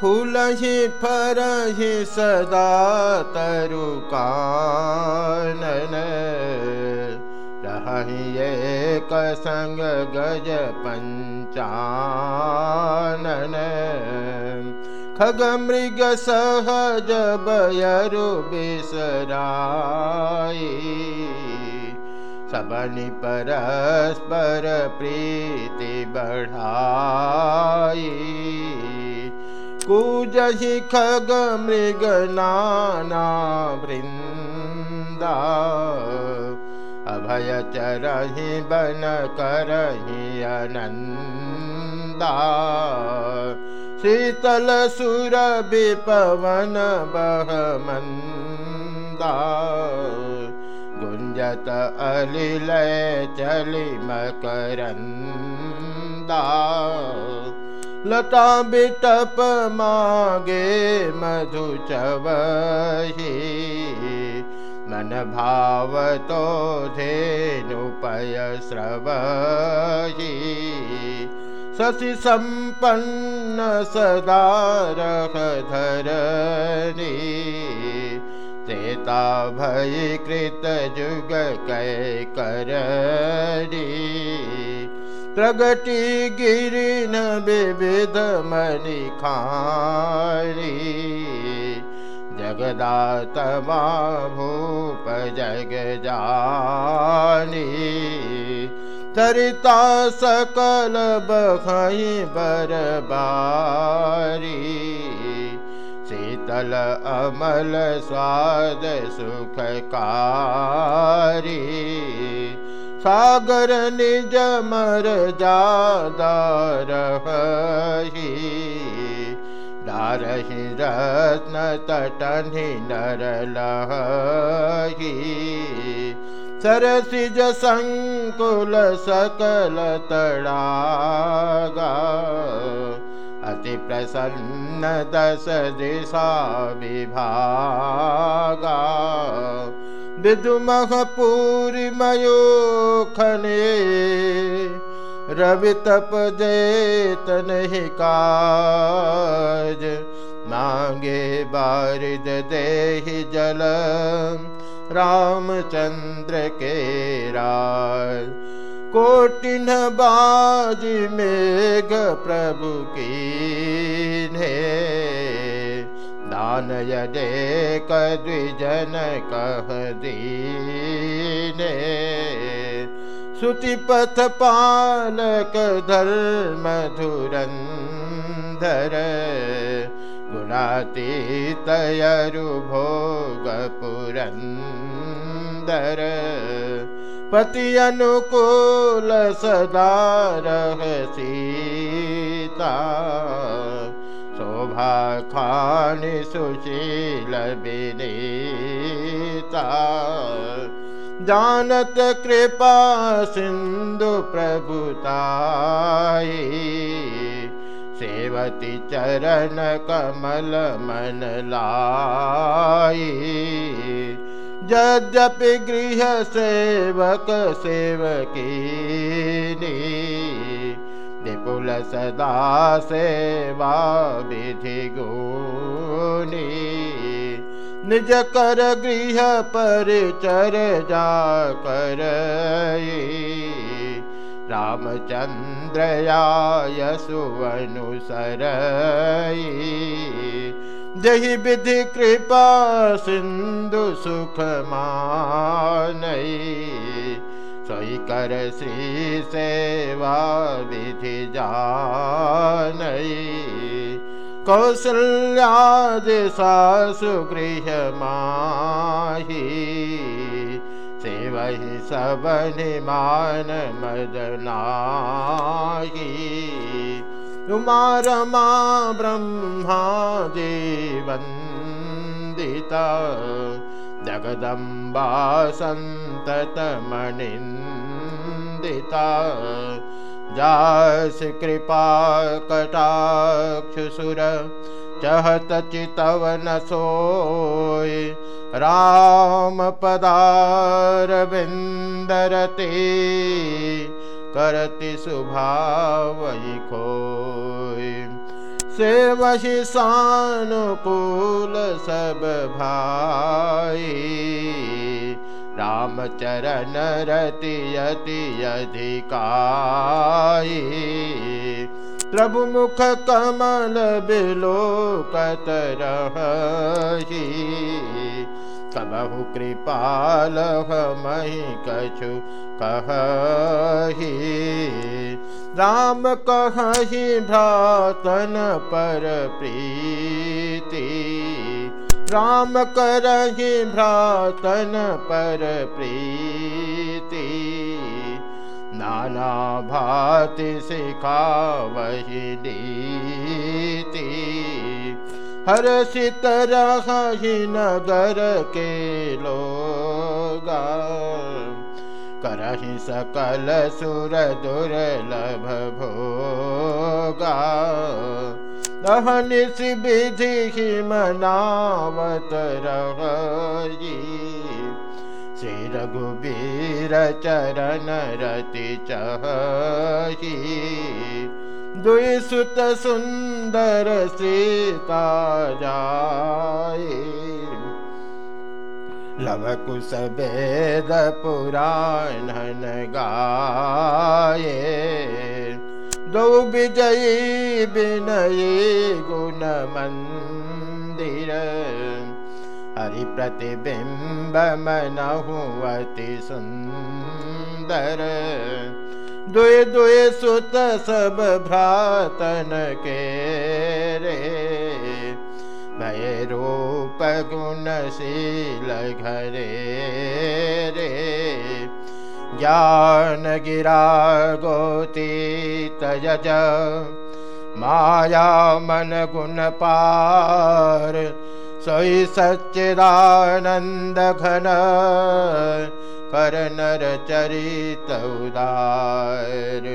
फूलहि फरहि सदा तरुकानन। एक संग गज पञ्चानन। खग मृग सहज बयरु बिसराई। सबनि परस्पर प्रीति बढ़ाई कूजहि खग मृग नाना वृन्दा अभय चरहि बन करहि अनन्दा शीतल सुर विपवन बहमन्दा गुञ्जत अलिलय चलि मकरन्दा लता बिटप मागे मधु चवही मन भाव तो धेनुपय स्रवही शशि सम्पन्न सदा रख धरणी चेता भय कृत करणी प्रगति गिरिन विविध मणि खारी। जगदातमा भूप जग जानी। चरिता बरबारी। शीतल अमल स्वाद सुखकारी सागर निज मर जादारही दारहि रत्न तटनि नरलही सरसिज सङ्कुल सकल तडागा। अति प्रसन्न दश दिशा विभागा विदुमः पूरिमयो खने रवि तप जेत नहीं काज मांगे बारिद देहि जल रामचंद्र के राज। कोटिन बाज मेघ प्रभु की दान यदे कद्विजन कह दीने। सुतिपथ पालक धर्म धुरन्धर गुणातीतयरु भोग पुरन्दर पति अनुकूल सदा रहसीता शोभा खानि सुशील विनीता। जानत कृपा सिन्धु प्रभुताई सेवति चरण कमल मन लाई। यद्यपि गृह सेवक सेवकी विपुल सदा सेवा विधि गुनी निज कर गृह परिचर जा कर रामचन्द्रयाय सुवनुसर जहि विधि कृपा सिंधु सुख मानई सोई कर श्री सेवा विधि जानई कौसल्यादिशासुगृह माहि। सेवहि सबनिमान मदनाहि उमारमा ब्रह्मा देवन्दिता जगदम्बा सन्ततमनिन्दिता जास कृपा कटाक्ष सुर, चहत चितवन सोय। राम पदार विन्दरते करति सुभावै खोय। सेवहि सानुकूल सब भाई। रामचरण रति यति अधिकाई प्रभु मुख कमल सबहु कृपाल मही कछु कही राम कही भ्रातन पर प्रीति राम करहि भ्रातन पर प्रीति। नाना भाति सिखा वही नीति। हर सितरहि नगर के लोगा। करहि सकल सुर दुर्लभ भोगा। दहनि विधि मनावत रही श्री रघुबीर चरण रति चही दुई सुत सुंदर सीता जाए लव कुश वेद पुराण गाए दो विजयी गुण मंदिर हरि प्रतिबिंब मनहुअति सुंदर दुए दुए सुत सब भ्रातन के रे। भय रूप गुणशील घरे रे। ज्ञान गिरा गोती तज माया मन गुण पार सोई सच्चिदानंद घन कर नर चरित उदार